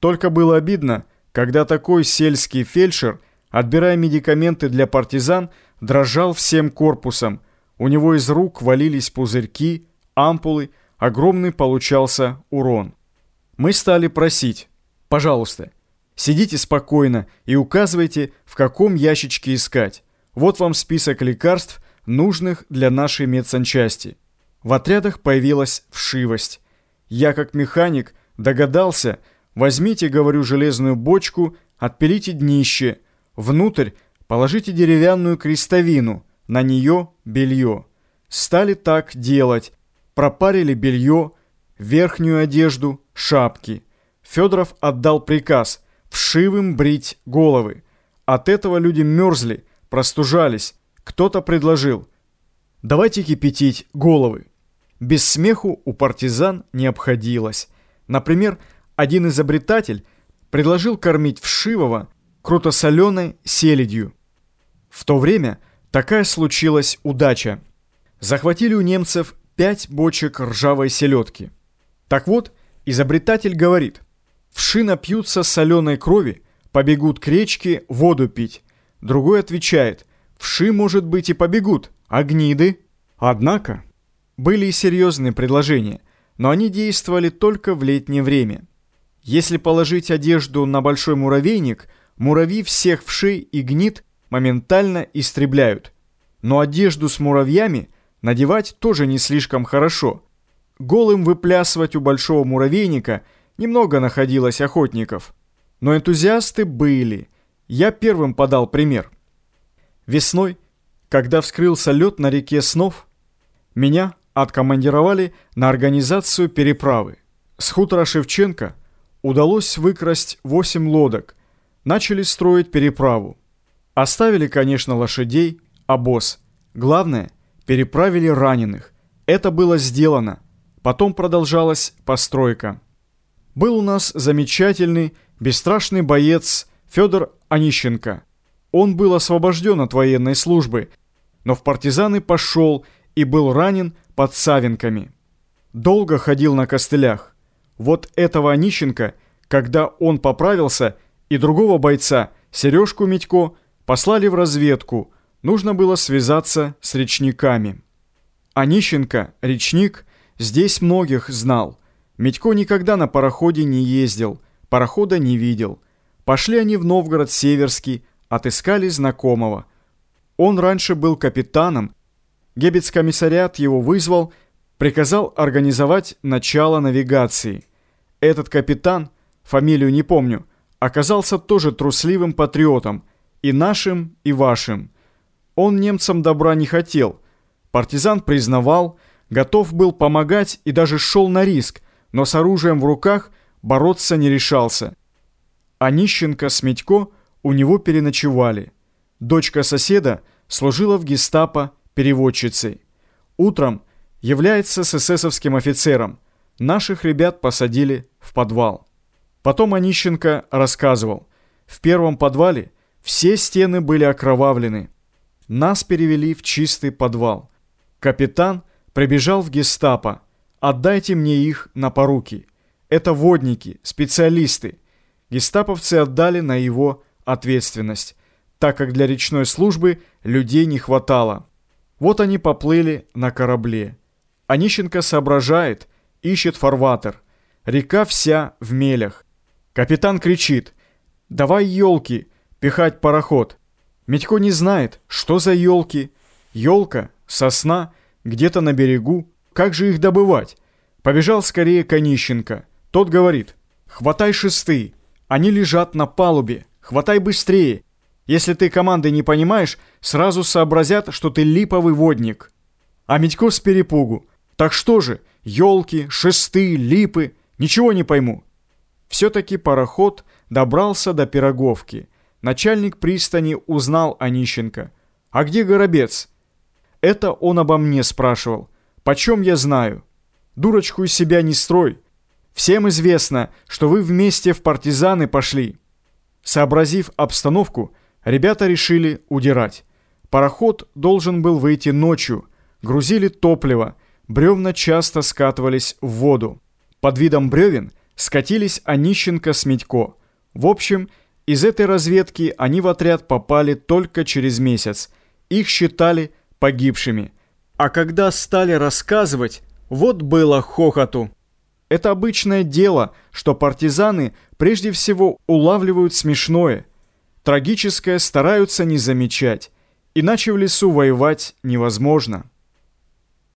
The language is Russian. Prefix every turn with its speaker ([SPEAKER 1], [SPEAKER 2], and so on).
[SPEAKER 1] Только было обидно, когда такой сельский фельдшер, отбирая медикаменты для партизан, дрожал всем корпусом. У него из рук валились пузырьки, ампулы, огромный получался урон. Мы стали просить, пожалуйста, сидите спокойно и указывайте, в каком ящичке искать. Вот вам список лекарств, нужных для нашей медсанчасти. В отрядах появилась вшивость. Я, как механик, догадался, возьмите, говорю, железную бочку, отпилите днище, внутрь положите деревянную крестовину, на нее белье. Стали так делать, пропарили белье, верхнюю одежду, шапки. Федоров отдал приказ вшивым брить головы. От этого люди мерзли, простужались. Кто-то предложил, давайте кипятить головы. Без смеху у партизан не обходилось. Например, один изобретатель предложил кормить вшивого крутосоленой селедью. В то время такая случилась удача. Захватили у немцев пять бочек ржавой селедки. Так вот, изобретатель говорит, вши напьются соленой крови, побегут к речке воду пить. Другой отвечает, вши, может быть, и побегут, а гниды? Однако... Были и серьезные предложения, но они действовали только в летнее время. Если положить одежду на большой муравейник, муравьи всех вшей и гнид моментально истребляют. Но одежду с муравьями надевать тоже не слишком хорошо. Голым выплясывать у большого муравейника немного находилось охотников. Но энтузиасты были. Я первым подал пример. Весной, когда вскрылся лед на реке Снов, меня откомандировали на организацию переправы. С хутора Шевченко удалось выкрасть 8 лодок. Начали строить переправу. Оставили, конечно, лошадей, обоз. Главное, переправили раненых. Это было сделано. Потом продолжалась постройка. Был у нас замечательный, бесстрашный боец Федор Онищенко. Он был освобожден от военной службы, но в партизаны пошел и был ранен под Савинками. Долго ходил на костылях. Вот этого Онищенко, когда он поправился, и другого бойца, Сережку Митько, послали в разведку. Нужно было связаться с речниками. Онищенко, речник, здесь многих знал. Митько никогда на пароходе не ездил, парохода не видел. Пошли они в Новгород-Северский, отыскали знакомого. Он раньше был капитаном Гебец-комиссариат его вызвал, приказал организовать начало навигации. Этот капитан, фамилию не помню, оказался тоже трусливым патриотом, и нашим, и вашим. Он немцам добра не хотел. Партизан признавал, готов был помогать и даже шел на риск, но с оружием в руках бороться не решался. А Нищенко с Медько у него переночевали. Дочка соседа служила в гестапо переводчицей. Утром является с эсэсовским офицером. Наших ребят посадили в подвал. Потом Онищенко рассказывал. В первом подвале все стены были окровавлены. Нас перевели в чистый подвал. Капитан прибежал в гестапо. «Отдайте мне их на поруки. Это водники, специалисты». Гестаповцы отдали на его ответственность, так как для речной службы людей не хватало. Вот они поплыли на корабле. Онищенко соображает, ищет фарватер. Река вся в мелях. Капитан кричит «Давай елки, пихать пароход». Медько не знает, что за елки. Елка, сосна, где-то на берегу. Как же их добывать? Побежал скорее Конищенко. Тот говорит «Хватай шесты, они лежат на палубе, хватай быстрее, если ты команды не понимаешь, сразу сообразят, что ты липовый водник. А Митько с перепугу. Так что же, елки, шесты, липы, ничего не пойму. Все-таки пароход добрался до Пироговки. Начальник пристани узнал Онищенко. «А где Горобец?» Это он обо мне спрашивал. «Почем я знаю?» «Дурочку из себя не строй. Всем известно, что вы вместе в партизаны пошли». Сообразив обстановку, Ребята решили удирать. Пароход должен был выйти ночью. Грузили топливо. Бревна часто скатывались в воду. Под видом бревен скатились Онищенко с Медько. В общем, из этой разведки они в отряд попали только через месяц. Их считали погибшими. А когда стали рассказывать, вот было хохоту. Это обычное дело, что партизаны прежде всего улавливают смешное. Трагическое стараются не замечать, иначе в лесу воевать невозможно.